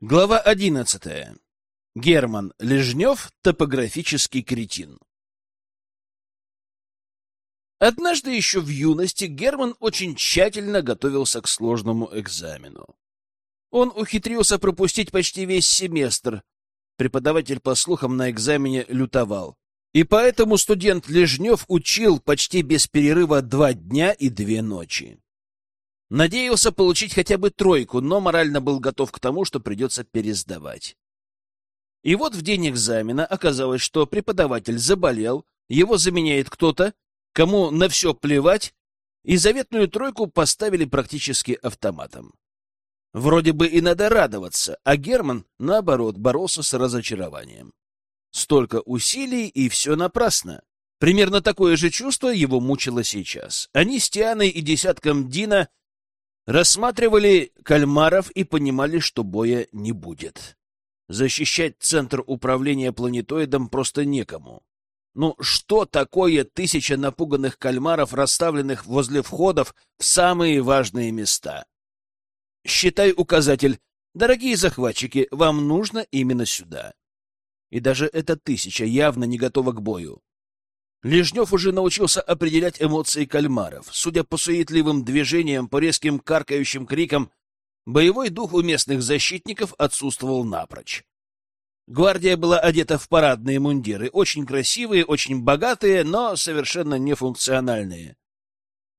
Глава одиннадцатая. Герман Лежнев, топографический кретин. Однажды еще в юности Герман очень тщательно готовился к сложному экзамену. Он ухитрился пропустить почти весь семестр. Преподаватель, по слухам, на экзамене лютовал. И поэтому студент Лежнев учил почти без перерыва два дня и две ночи. Надеялся получить хотя бы тройку, но морально был готов к тому, что придется пересдавать. И вот в день экзамена оказалось, что преподаватель заболел, его заменяет кто-то, кому на все плевать, и заветную тройку поставили практически автоматом. Вроде бы и надо радоваться, а Герман, наоборот, боролся с разочарованием. Столько усилий, и все напрасно. Примерно такое же чувство его мучило сейчас. Они с Тианой и десятком Дина рассматривали кальмаров и понимали, что боя не будет. Защищать центр управления планетоидом просто некому. Ну, что такое тысяча напуганных кальмаров, расставленных возле входов в самые важные места? Считай указатель. Дорогие захватчики, вам нужно именно сюда. И даже эта тысяча явно не готова к бою. Лежнев уже научился определять эмоции кальмаров. Судя по суетливым движениям, по резким каркающим крикам, боевой дух у местных защитников отсутствовал напрочь. Гвардия была одета в парадные мундиры, очень красивые, очень богатые, но совершенно нефункциональные.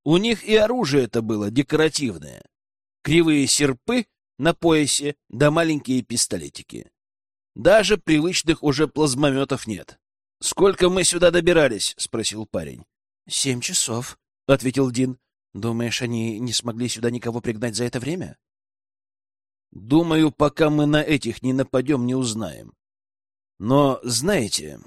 У них и оружие это было декоративное. Кривые серпы на поясе да маленькие пистолетики. Даже привычных уже плазмометов нет. — Сколько мы сюда добирались? — спросил парень. — Семь часов, — ответил Дин. — Думаешь, они не смогли сюда никого пригнать за это время? — Думаю, пока мы на этих не нападем, не узнаем. Но, знаете,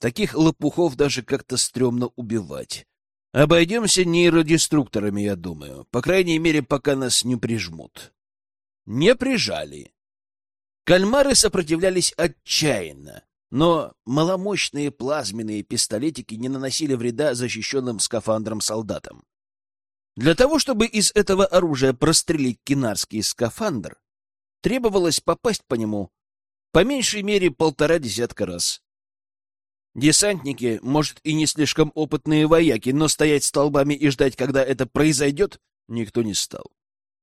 таких лопухов даже как-то стрёмно убивать. Обойдемся нейродеструкторами, я думаю. По крайней мере, пока нас не прижмут. Не прижали. Кальмары сопротивлялись отчаянно. Но маломощные плазменные пистолетики не наносили вреда защищенным скафандрам солдатам. Для того, чтобы из этого оружия прострелить кинарский скафандр, требовалось попасть по нему по меньшей мере полтора десятка раз. Десантники, может, и не слишком опытные вояки, но стоять столбами и ждать, когда это произойдет, никто не стал.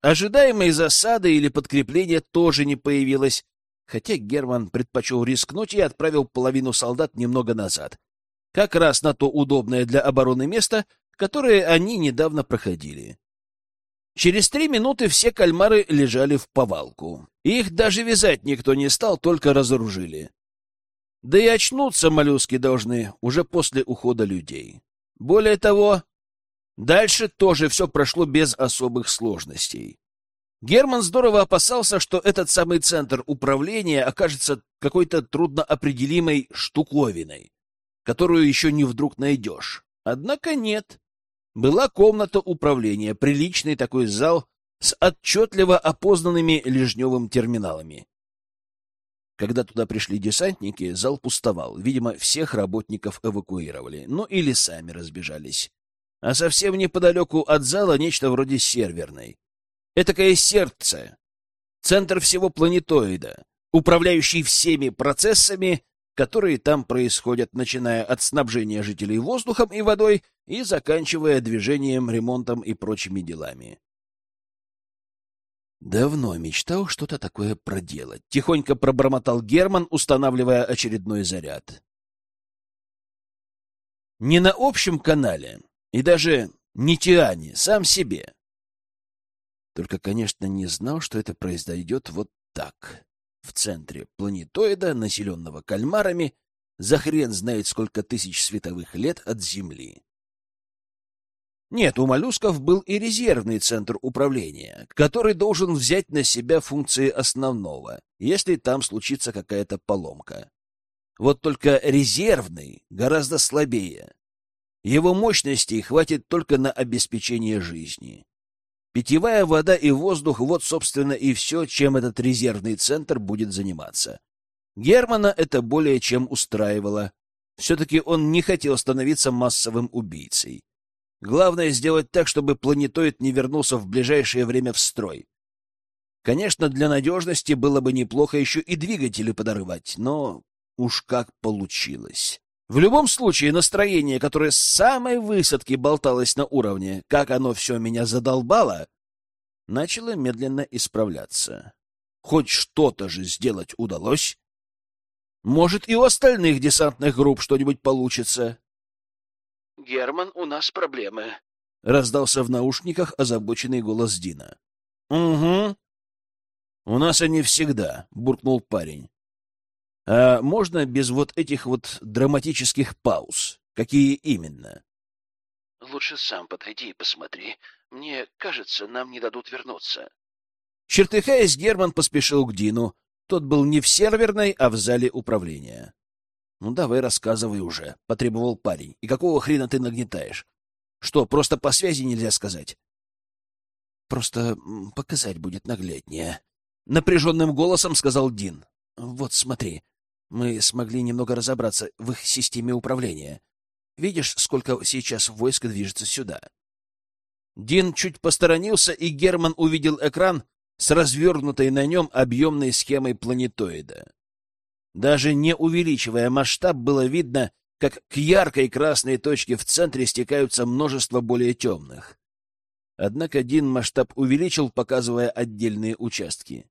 Ожидаемой засады или подкрепления тоже не появилось, хотя Герман предпочел рискнуть и отправил половину солдат немного назад, как раз на то удобное для обороны место, которое они недавно проходили. Через три минуты все кальмары лежали в повалку. Их даже вязать никто не стал, только разоружили. Да и очнуться моллюски должны уже после ухода людей. Более того, дальше тоже все прошло без особых сложностей. Герман здорово опасался, что этот самый центр управления окажется какой-то трудноопределимой штуковиной, которую еще не вдруг найдешь. Однако нет. Была комната управления, приличный такой зал с отчетливо опознанными Лежневым терминалами. Когда туда пришли десантники, зал пустовал. Видимо, всех работников эвакуировали, ну или сами разбежались. А совсем неподалеку от зала нечто вроде серверной. Этакое сердце, центр всего планетоида, управляющий всеми процессами, которые там происходят, начиная от снабжения жителей воздухом и водой и заканчивая движением, ремонтом и прочими делами. Давно мечтал что-то такое проделать. Тихонько пробормотал Герман, устанавливая очередной заряд. Не на общем канале, и даже не Тиане, сам себе. Только, конечно, не знал, что это произойдет вот так. В центре планетоида, населенного кальмарами, за хрен знает сколько тысяч световых лет от Земли. Нет, у моллюсков был и резервный центр управления, который должен взять на себя функции основного, если там случится какая-то поломка. Вот только резервный гораздо слабее. Его мощностей хватит только на обеспечение жизни. Питьевая вода и воздух — вот, собственно, и все, чем этот резервный центр будет заниматься. Германа это более чем устраивало. Все-таки он не хотел становиться массовым убийцей. Главное — сделать так, чтобы планетоид не вернулся в ближайшее время в строй. Конечно, для надежности было бы неплохо еще и двигатели подорвать, но уж как получилось. В любом случае, настроение, которое с самой высадки болталось на уровне, как оно все меня задолбало, начало медленно исправляться. Хоть что-то же сделать удалось. Может, и у остальных десантных групп что-нибудь получится. — Герман, у нас проблемы, — раздался в наушниках озабоченный голос Дина. — Угу. — У нас они всегда, — буркнул парень. — А можно без вот этих вот драматических пауз? Какие именно? — Лучше сам подойди и посмотри. Мне кажется, нам не дадут вернуться. Чертыхаясь, Герман поспешил к Дину. Тот был не в серверной, а в зале управления. — Ну, давай рассказывай уже, — потребовал парень. — И какого хрена ты нагнетаешь? Что, просто по связи нельзя сказать? — Просто показать будет нагляднее. Напряженным голосом сказал Дин. — Вот смотри, мы смогли немного разобраться в их системе управления. Видишь, сколько сейчас войск движется сюда? Дин чуть посторонился, и Герман увидел экран, с развернутой на нем объемной схемой планетоида. Даже не увеличивая масштаб, было видно, как к яркой красной точке в центре стекаются множество более темных. Однако один масштаб увеличил, показывая отдельные участки.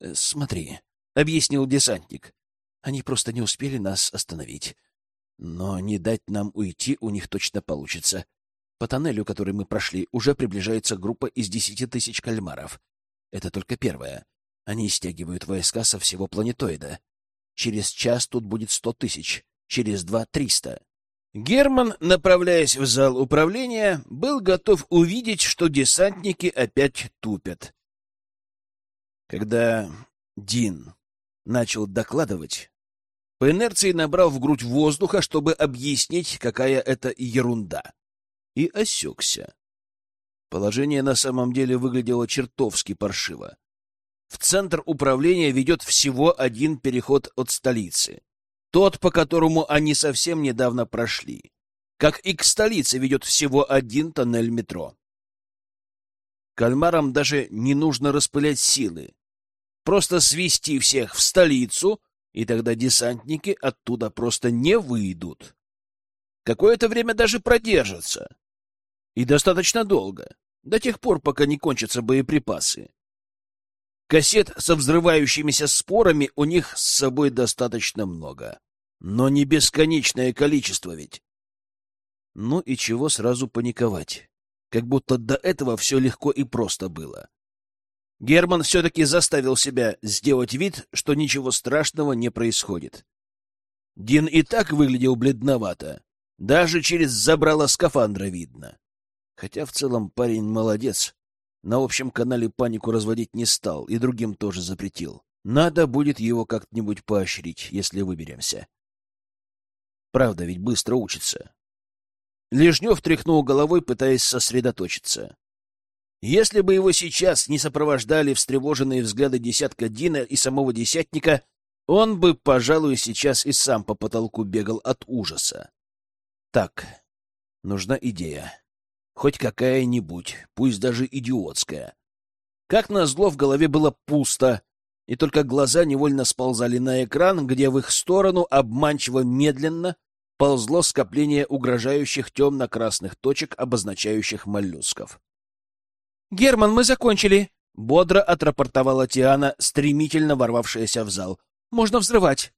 «Э, — Смотри, — объяснил десантник, — они просто не успели нас остановить. Но не дать нам уйти у них точно получится. По тоннелю, который мы прошли, уже приближается группа из десяти тысяч кальмаров. Это только первое. Они стягивают войска со всего планетоида. Через час тут будет сто тысяч, через два — триста. Герман, направляясь в зал управления, был готов увидеть, что десантники опять тупят. Когда Дин начал докладывать, по инерции набрал в грудь воздуха, чтобы объяснить, какая это ерунда, и осекся. Положение на самом деле выглядело чертовски паршиво. В центр управления ведет всего один переход от столицы. Тот, по которому они совсем недавно прошли. Как и к столице ведет всего один тоннель метро. Кальмарам даже не нужно распылять силы. Просто свести всех в столицу, и тогда десантники оттуда просто не выйдут. Какое-то время даже продержатся. И достаточно долго, до тех пор, пока не кончатся боеприпасы. Кассет со взрывающимися спорами у них с собой достаточно много. Но не бесконечное количество ведь. Ну и чего сразу паниковать? Как будто до этого все легко и просто было. Герман все-таки заставил себя сделать вид, что ничего страшного не происходит. Дин и так выглядел бледновато. Даже через забрало скафандра видно. Хотя в целом парень молодец. На общем канале панику разводить не стал и другим тоже запретил. Надо будет его как-нибудь поощрить, если выберемся. Правда, ведь быстро учится. Лежнев тряхнул головой, пытаясь сосредоточиться. Если бы его сейчас не сопровождали встревоженные взгляды десятка Дина и самого десятника, он бы, пожалуй, сейчас и сам по потолку бегал от ужаса. Так, нужна идея. Хоть какая-нибудь, пусть даже идиотская. Как назло, в голове было пусто, и только глаза невольно сползали на экран, где в их сторону обманчиво медленно ползло скопление угрожающих темно-красных точек, обозначающих моллюсков. «Герман, мы закончили!» — бодро отрапортовала Тиана, стремительно ворвавшаяся в зал. «Можно взрывать!»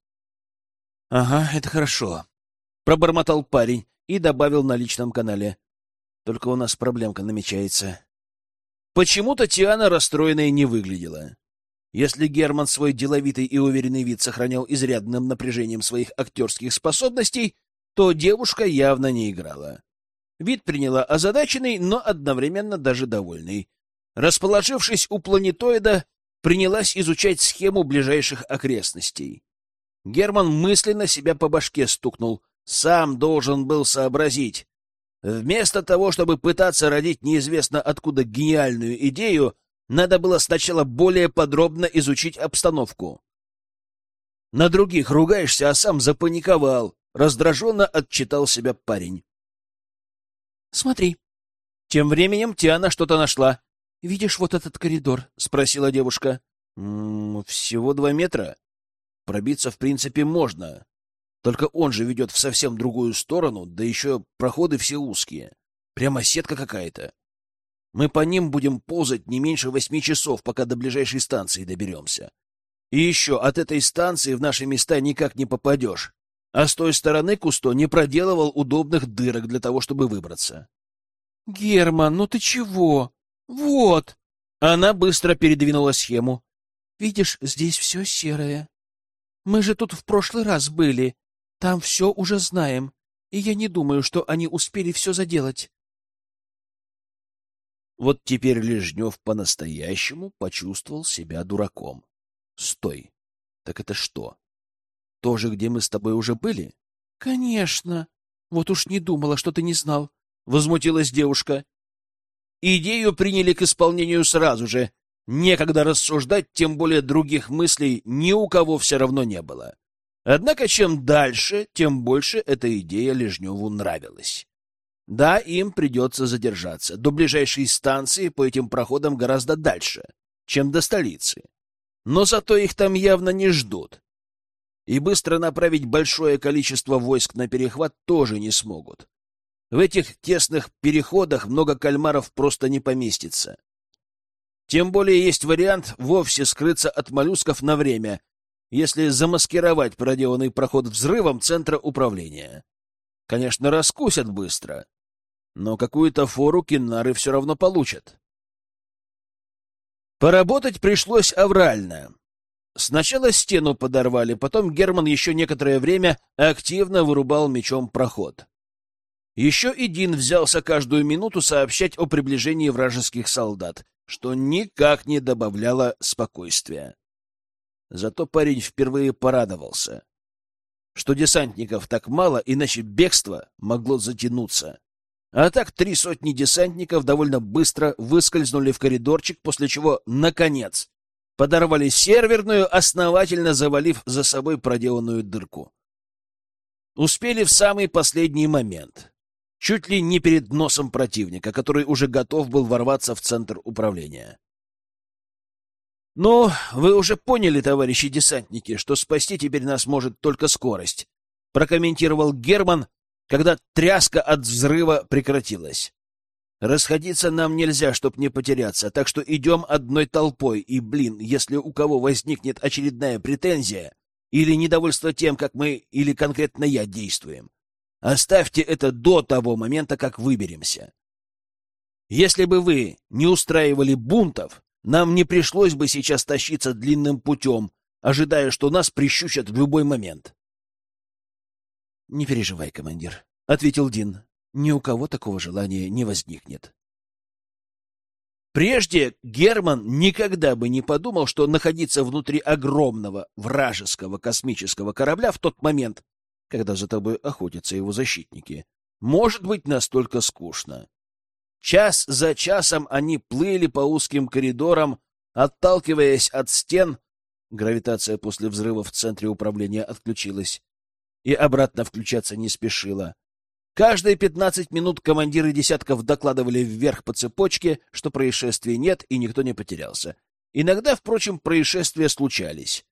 «Ага, это хорошо», — пробормотал парень и добавил на личном канале. Только у нас проблемка намечается. Почему-то Тиана расстроенной не выглядела. Если Герман свой деловитый и уверенный вид сохранял изрядным напряжением своих актерских способностей, то девушка явно не играла. Вид приняла озадаченный, но одновременно даже довольный. Расположившись у планетоида, принялась изучать схему ближайших окрестностей. Герман мысленно себя по башке стукнул. Сам должен был сообразить. Вместо того, чтобы пытаться родить неизвестно откуда гениальную идею, надо было сначала более подробно изучить обстановку. На других ругаешься, а сам запаниковал. Раздраженно отчитал себя парень. «Смотри». Тем временем Тиана что-то нашла. Видишь вот этот коридор? — спросила девушка. М -м, всего два метра. Пробиться, в принципе, можно. Только он же ведет в совсем другую сторону, да еще проходы все узкие. Прямо сетка какая-то. Мы по ним будем ползать не меньше восьми часов, пока до ближайшей станции доберемся. И еще от этой станции в наши места никак не попадешь. А с той стороны Кусто не проделывал удобных дырок для того, чтобы выбраться. — Герман, ну ты чего? Вот! Она быстро передвинула схему. — Видишь, здесь все серое. Мы же тут в прошлый раз были. Там все уже знаем. И я не думаю, что они успели все заделать. Вот теперь Лежнев по-настоящему почувствовал себя дураком. Стой. Так это что? То же, где мы с тобой уже были? Конечно. Вот уж не думала, что ты не знал. Возмутилась девушка. Идею приняли к исполнению сразу же. Некогда рассуждать, тем более других мыслей ни у кого все равно не было. Однако чем дальше, тем больше эта идея Лежневу нравилась. Да, им придется задержаться. До ближайшей станции по этим проходам гораздо дальше, чем до столицы. Но зато их там явно не ждут. И быстро направить большое количество войск на перехват тоже не смогут. В этих тесных переходах много кальмаров просто не поместится. Тем более есть вариант вовсе скрыться от моллюсков на время, если замаскировать проделанный проход взрывом центра управления. Конечно, раскусят быстро, но какую-то фору киннары все равно получат. Поработать пришлось аврально. Сначала стену подорвали, потом Герман еще некоторое время активно вырубал мечом проход. Еще и Дин взялся каждую минуту сообщать о приближении вражеских солдат, что никак не добавляло спокойствия. Зато парень впервые порадовался, что десантников так мало, иначе бегство могло затянуться. А так три сотни десантников довольно быстро выскользнули в коридорчик, после чего, наконец, подорвали серверную, основательно завалив за собой проделанную дырку. Успели в самый последний момент. Чуть ли не перед носом противника, который уже готов был ворваться в центр управления. «Ну, вы уже поняли, товарищи десантники, что спасти теперь нас может только скорость», прокомментировал Герман, когда тряска от взрыва прекратилась. Расходиться нам нельзя, чтоб не потеряться, так что идем одной толпой, и, блин, если у кого возникнет очередная претензия или недовольство тем, как мы или конкретно я действуем, оставьте это до того момента, как выберемся. Если бы вы не устраивали бунтов, нам не пришлось бы сейчас тащиться длинным путем, ожидая, что нас прищучат в любой момент. — Не переживай, командир, — ответил Дин. — Ни у кого такого желания не возникнет. Прежде Герман никогда бы не подумал, что находиться внутри огромного вражеского космического корабля в тот момент, когда за тобой охотятся его защитники, может быть настолько скучно. Час за часом они плыли по узким коридорам, отталкиваясь от стен, гравитация после взрыва в центре управления отключилась, и обратно включаться не спешила. Каждые пятнадцать минут командиры десятков докладывали вверх по цепочке, что происшествий нет и никто не потерялся. Иногда, впрочем, происшествия случались.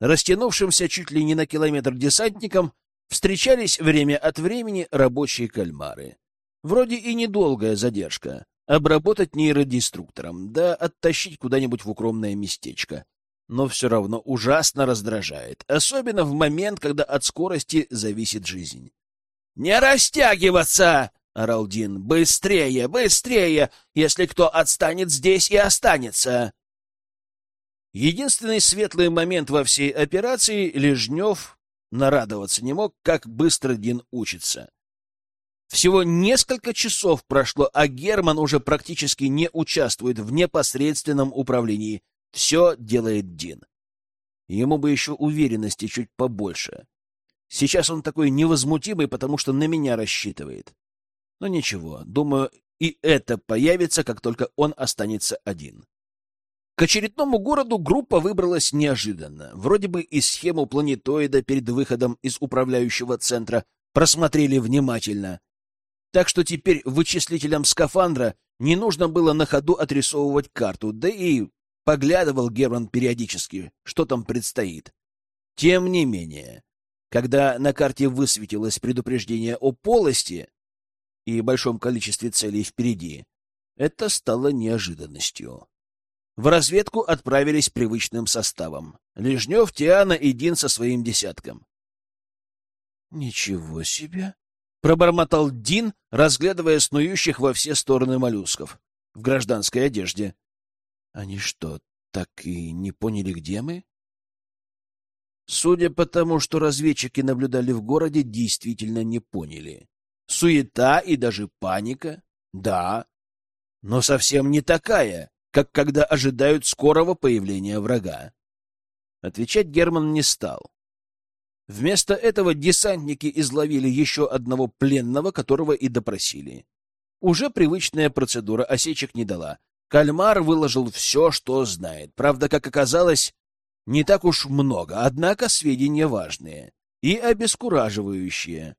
Растянувшимся чуть ли не на километр десантникам встречались время от времени рабочие кальмары. Вроде и недолгая задержка. Обработать нейродеструктором, да оттащить куда-нибудь в укромное местечко но все равно ужасно раздражает, особенно в момент, когда от скорости зависит жизнь. «Не растягиваться!» — орал Дин. «Быстрее, быстрее! Если кто отстанет здесь и останется!» Единственный светлый момент во всей операции Лежнев нарадоваться не мог, как быстро Дин учится. Всего несколько часов прошло, а Герман уже практически не участвует в непосредственном управлении, все делает Дин. Ему бы еще уверенности чуть побольше. Сейчас он такой невозмутимый, потому что на меня рассчитывает. Но ничего, думаю, и это появится, как только он останется один. К очередному городу группа выбралась неожиданно. Вроде бы и схему планетоида перед выходом из управляющего центра просмотрели внимательно. Так что теперь вычислителям скафандра Не нужно было на ходу отрисовывать карту, да и поглядывал Герман периодически, что там предстоит. Тем не менее, когда на карте высветилось предупреждение о полости и большом количестве целей впереди, это стало неожиданностью. В разведку отправились привычным составом. Лежнев, Тиана и Дин со своим десятком. «Ничего себе!» — пробормотал Дин, разглядывая снующих во все стороны моллюсков в гражданской одежде. «Они что, так и не поняли, где мы?» Судя по тому, что разведчики наблюдали в городе, действительно не поняли. Суета и даже паника — да, но совсем не такая, как когда ожидают скорого появления врага. Отвечать Герман не стал. Вместо этого десантники изловили еще одного пленного, которого и допросили. Уже привычная процедура осечек не дала. Кальмар выложил все, что знает. Правда, как оказалось, не так уж много, однако сведения важные и обескураживающие.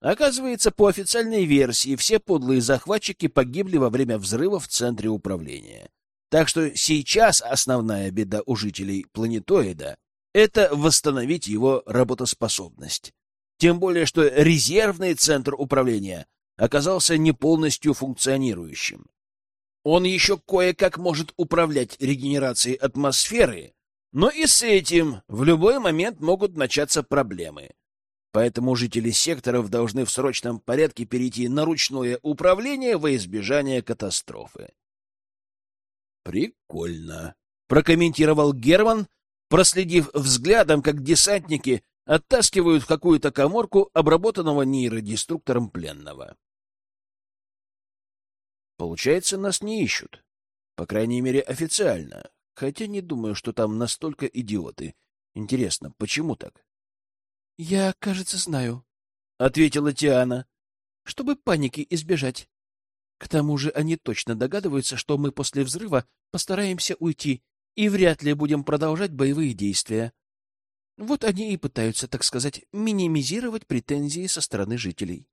Оказывается, по официальной версии, все подлые захватчики погибли во время взрыва в центре управления. Так что сейчас основная беда у жителей планетоида — это восстановить его работоспособность. Тем более, что резервный центр управления оказался не полностью функционирующим. Он еще кое-как может управлять регенерацией атмосферы, но и с этим в любой момент могут начаться проблемы. Поэтому жители секторов должны в срочном порядке перейти на ручное управление во избежание катастрофы. «Прикольно», — прокомментировал Герман, проследив взглядом, как десантники оттаскивают в какую-то коморку обработанного нейродеструктором пленного. Получается, нас не ищут. По крайней мере, официально. Хотя не думаю, что там настолько идиоты. Интересно, почему так? — Я, кажется, знаю, — ответила Тиана. — Чтобы паники избежать. К тому же они точно догадываются, что мы после взрыва постараемся уйти и вряд ли будем продолжать боевые действия. Вот они и пытаются, так сказать, минимизировать претензии со стороны жителей.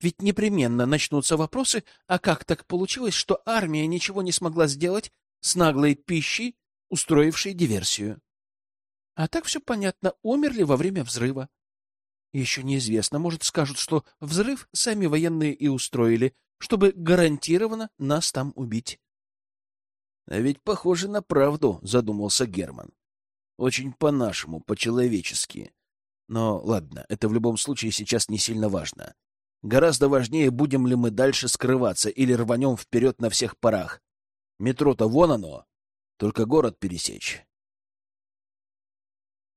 Ведь непременно начнутся вопросы, а как так получилось, что армия ничего не смогла сделать с наглой пищей, устроившей диверсию? А так все понятно, умерли во время взрыва. Еще неизвестно, может, скажут, что взрыв сами военные и устроили, чтобы гарантированно нас там убить. — А ведь похоже на правду, — задумался Герман. — Очень по-нашему, по-человечески. Но ладно, это в любом случае сейчас не сильно важно. Гораздо важнее, будем ли мы дальше скрываться или рванем вперед на всех парах. Метро-то вон оно, только город пересечь.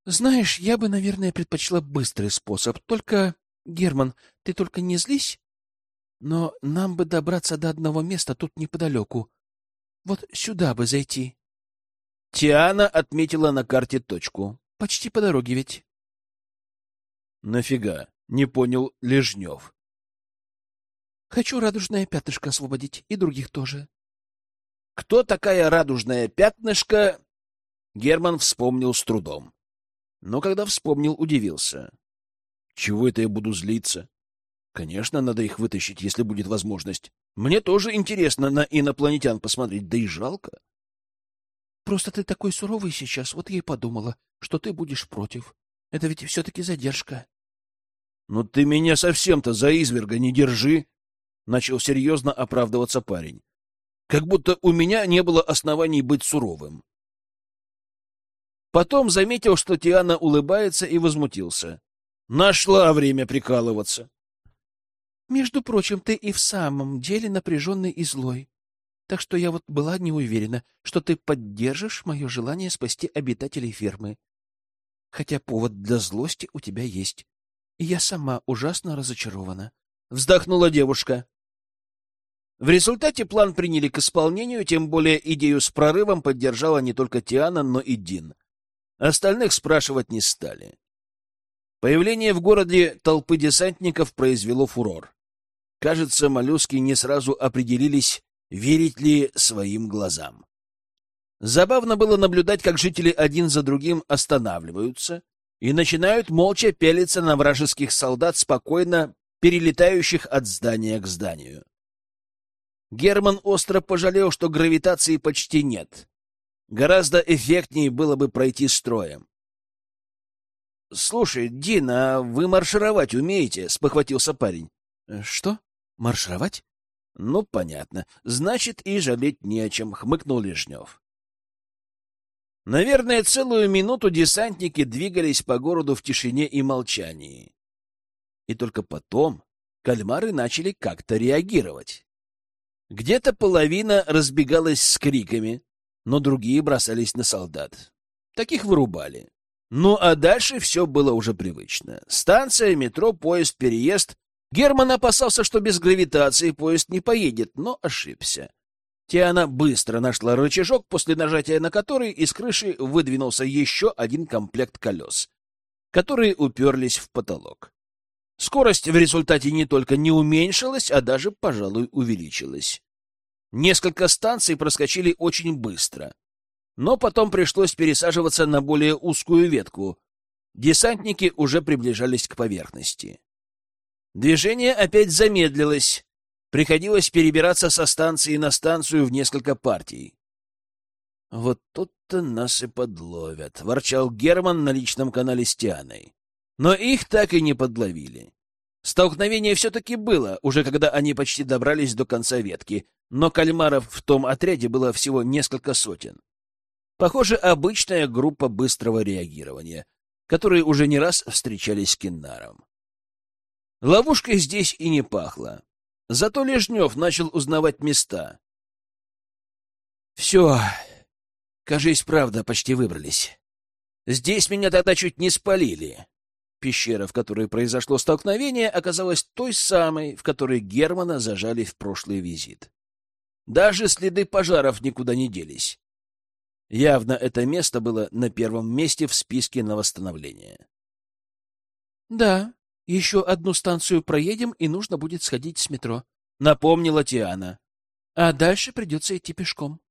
Знаешь, я бы, наверное, предпочла быстрый способ. Только, Герман, ты только не злись. Но нам бы добраться до одного места тут неподалеку. Вот сюда бы зайти. Тиана отметила на карте точку. Почти по дороге ведь. Нафига? Не понял Лежнев. Хочу радужное пятнышко освободить, и других тоже. Кто такая радужное пятнышко? Герман вспомнил с трудом но когда вспомнил, удивился. Чего это я буду злиться? Конечно, надо их вытащить, если будет возможность. Мне тоже интересно на инопланетян посмотреть, да и жалко. Просто ты такой суровый сейчас, вот я и подумала, что ты будешь против. Это ведь все-таки задержка. Ну ты меня совсем-то за изверга не держи, начал серьезно оправдываться парень. Как будто у меня не было оснований быть суровым. Потом заметил, что Тиана улыбается, и возмутился. Нашла время прикалываться. Между прочим, ты и в самом деле напряженный и злой. Так что я вот была не уверена, что ты поддержишь мое желание спасти обитателей фермы. Хотя повод для злости у тебя есть. И я сама ужасно разочарована. Вздохнула девушка. В результате план приняли к исполнению, тем более идею с прорывом поддержала не только Тиана, но и Дин. Остальных спрашивать не стали. Появление в городе толпы десантников произвело фурор. Кажется, моллюски не сразу определились, верить ли своим глазам. Забавно было наблюдать, как жители один за другим останавливаются и начинают молча пялиться на вражеских солдат, спокойно перелетающих от здания к зданию. Герман остро пожалел, что гравитации почти нет. Гораздо эффектнее было бы пройти строем. «Слушай, Дин, а вы маршировать умеете?» — спохватился парень. «Что? Маршировать?» «Ну, понятно. Значит, и жалеть не о чем», — хмыкнул Лежнев. Наверное, целую минуту десантники двигались по городу в тишине и молчании. И только потом кальмары начали как-то реагировать. Где-то половина разбегалась с криками, но другие бросались на солдат. Таких вырубали. Ну а дальше все было уже привычно. Станция, метро, поезд, переезд. Герман опасался, что без гравитации поезд не поедет, но ошибся. Тиана быстро нашла рычажок, после нажатия на который из крыши выдвинулся еще один комплект колес, которые уперлись в потолок. Скорость в результате не только не уменьшилась, а даже, пожалуй, увеличилась. Несколько станций проскочили очень быстро, но потом пришлось пересаживаться на более узкую ветку. Десантники уже приближались к поверхности. Движение опять замедлилось, Приходилось перебираться со станции на станцию в несколько партий. «Вот тут-то нас и подловят», — ворчал Герман на личном канале с Тианой. Но их так и не подловили. Столкновение все-таки было, уже когда они почти добрались до конца ветки, но кальмаров в том отряде было всего несколько сотен. Похоже, обычная группа быстрого реагирования, которые уже не раз встречались с Киннаром. Ловушкой здесь и не пахло. Зато Лежнев начал узнавать места. Все, кажись, правда, почти выбрались. Здесь меня тогда чуть не спалили. Пещера, в которой произошло столкновение, оказалась той самой, в которой Германа зажали в прошлый визит. Даже следы пожаров никуда не делись. Явно это место было на первом месте в списке на восстановление. — Да, еще одну станцию проедем, и нужно будет сходить с метро, — напомнила Тиана. — А дальше придется идти пешком.